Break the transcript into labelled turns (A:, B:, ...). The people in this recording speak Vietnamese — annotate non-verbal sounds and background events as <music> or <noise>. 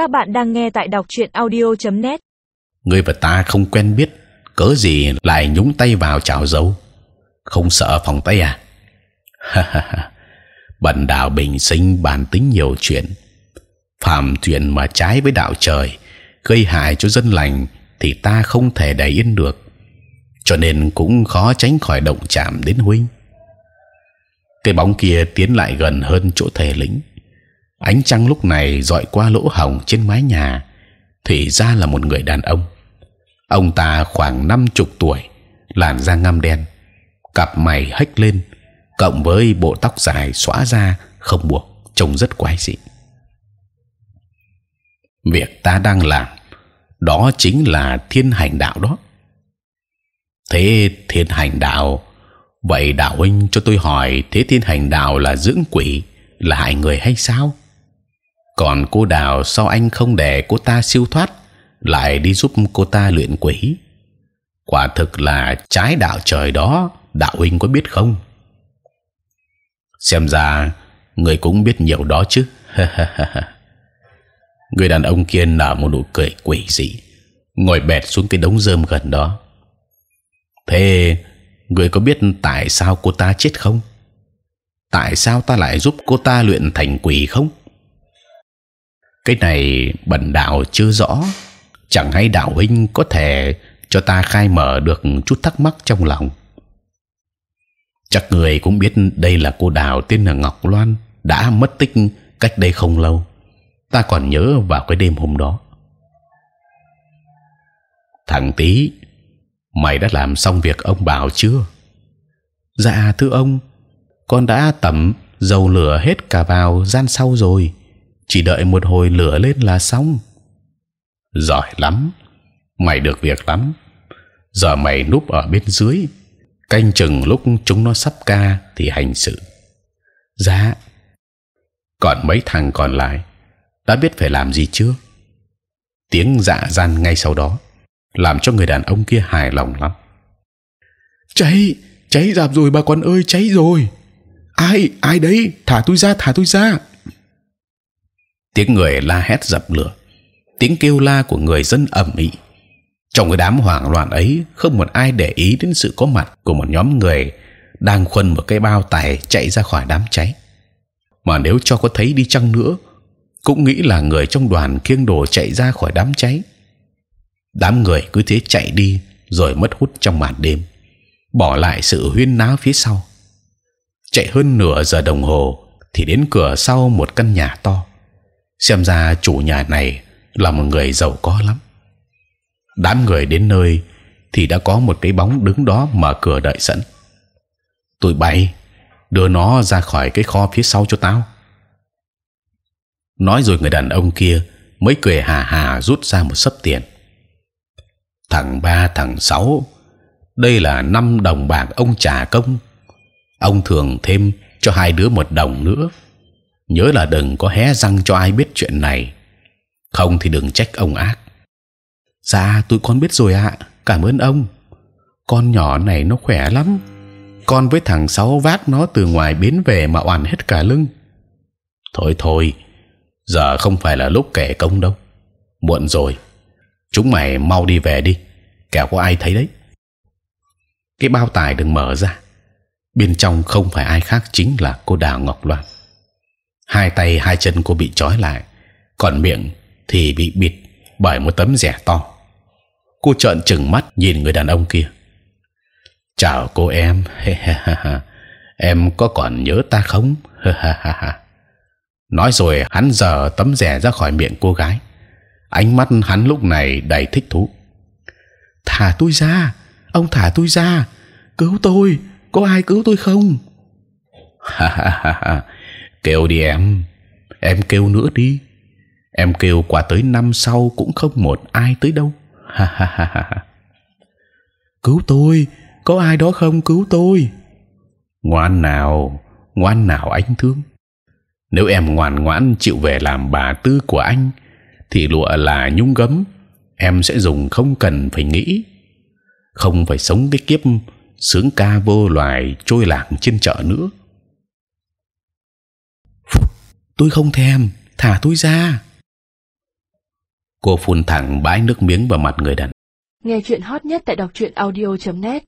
A: Các bạn đang nghe tại đọc truyện audio.net.
B: Người và ta không quen biết, cớ gì lại nhúng tay vào chảo dấu? Không sợ phòng tay à? Bần đạo bình sinh bản tính nhiều chuyện, phạm chuyện mà trái với đạo trời, gây hại cho dân lành thì ta không thể để yên được, cho nên cũng khó tránh khỏi động chạm đến huynh. Cái bóng kia tiến lại gần hơn chỗ thể lĩnh ánh trăng lúc này dọi qua lỗ hồng trên mái nhà, thì ra là một người đàn ông. Ông ta khoảng năm chục tuổi, làn da ngăm đen, cặp mày hếch lên, cộng với bộ tóc dài xõa ra, không buộc, trông rất quái dị. Việc ta đang làm, đó chính là thiên hành đạo đó. Thế thiên hành đạo, vậy đạo huynh cho tôi hỏi, thế thiên hành đạo là dưỡng quỷ, là hại người hay sao? Còn cô đào sao anh không để cô ta siêu thoát, lại đi giúp cô ta luyện quỷ? Quả thực là trái đạo trời đó, đạo huynh có biết không? Xem ra, người cũng biết nhiều đó chứ. <laughs> Người đàn ông kia nở một nụ cười quỷ dị, ngồi bệt xuống cái đống rơm gần đó. Thế, người có biết tại sao cô ta chết không? Tại sao ta lại giúp cô ta luyện thành quỷ không? Cái này bần đạo chưa rõ. Chẳng hay đạo huynh có thể cho ta khai mở được chút thắc mắc trong lòng. Chắc người cũng biết đây là cô đào tên là ngọc loan, đã mất tích cách đây không lâu. Ta còn nhớ vào cái đêm hôm đó. Thằng tí mày đã làm xong việc ông bảo chưa? Dạ thưa ông, con đã tẩm dầu lửa hết cả vào gian sau rồi chỉ đợi một hồi lửa lên là xong. Giỏi lắm. Mày được việc lắm. Giờ mày núp ở bên dưới. Canh chừng lúc chúng nó sắp ca thì hành sự. Dạ. Còn mấy thằng còn lại, đã biết phải làm gì chưa? Tiếng dạ gian ngay sau đó, làm cho người đàn ông kia hài lòng lắm. Cháy cháy dạp rồi bà con ơi, cháy rồi. Ai ai đấy? Thả tôi ra, thả tôi ra tiếng người la hét dập lửa. Tiếng kêu la của người dân ầm ĩ. Trong cái đám hoảng loạn ấy, không một ai để ý đến sự có mặt của một nhóm người đang khuân một cái bao tải chạy ra khỏi đám cháy. Mà nếu cho có thấy đi chăng nữa, cũng nghĩ là người trong đoàn kiêng đồ chạy ra khỏi đám cháy. Đám người cứ thế chạy đi, rồi mất hút trong màn đêm, bỏ lại sự huyên náo phía sau. Chạy hơn nửa giờ đồng hồ, thì đến cửa sau một căn nhà to xem ra chủ nhà này là một người giàu có lắm. Đám người đến nơi thì đã có một cái bóng đứng đó mở cửa đợi sẵn. Tụi bay, đưa nó ra khỏi cái kho phía sau cho tao. Nói rồi người đàn ông kia mới cười hà hà rút ra một sấp tiền. Thằng ba, thằng sáu, đây là năm đồng bạc ông trả công. Ông thường thêm cho hai đứa một đồng nữa nhớ là đừng có hé răng cho ai biết chuyện này. Không thì đừng trách ông ác. Dạ tụi con biết rồi ạ. Cảm ơn ông. Con nhỏ này nó khỏe lắm. Con với thằng sáu vác nó từ ngoài bến về mà oằn hết cả lưng. Thôi thôi. Giờ không phải là lúc kể công đâu. Muộn rồi. Chúng mày mau đi về đi. Kẻo có ai thấy đấy? Cái bao tải đừng mở ra. Bên trong không phải ai khác chính là cô đào ngọc loan hai tay hai chân cô bị trói lại, còn miệng thì bị bịt bởi một tấm rẻ to. Cô trợn chừng mắt nhìn người đàn ông kia. Chào cô em. <laughs> Em có còn nhớ ta không? <laughs> Nói rồi hắn giở tấm rẻ ra khỏi miệng cô gái. Ánh mắt hắn lúc này đầy thích thú. Thả tôi ra, ông thả tôi ra, cứu tôi, có ai cứu tôi không? <laughs> kêu đi em. Em kêu nữa đi. Em kêu qua tới năm sau cũng không một ai tới đâu. <laughs> Ha ha ha ha cứu tôi, có ai đó không? Cứu tôi. Ngoan nào ngoan nào anh thương. Nếu em ngoan ngoãn chịu về làm bà tư của anh, thì lụa là nhung gấm. Em sẽ dùng không cần phải nghĩ. Không phải sống cái kiếp sướng ca vô loài trôi lạc trên chợ nữa tôi không thèm thả tôi ra. Cô phun thẳng bãi nước miếng vào mặt người đàn
A: Nghe chuyện hot nhất tại đọc truyện audio.net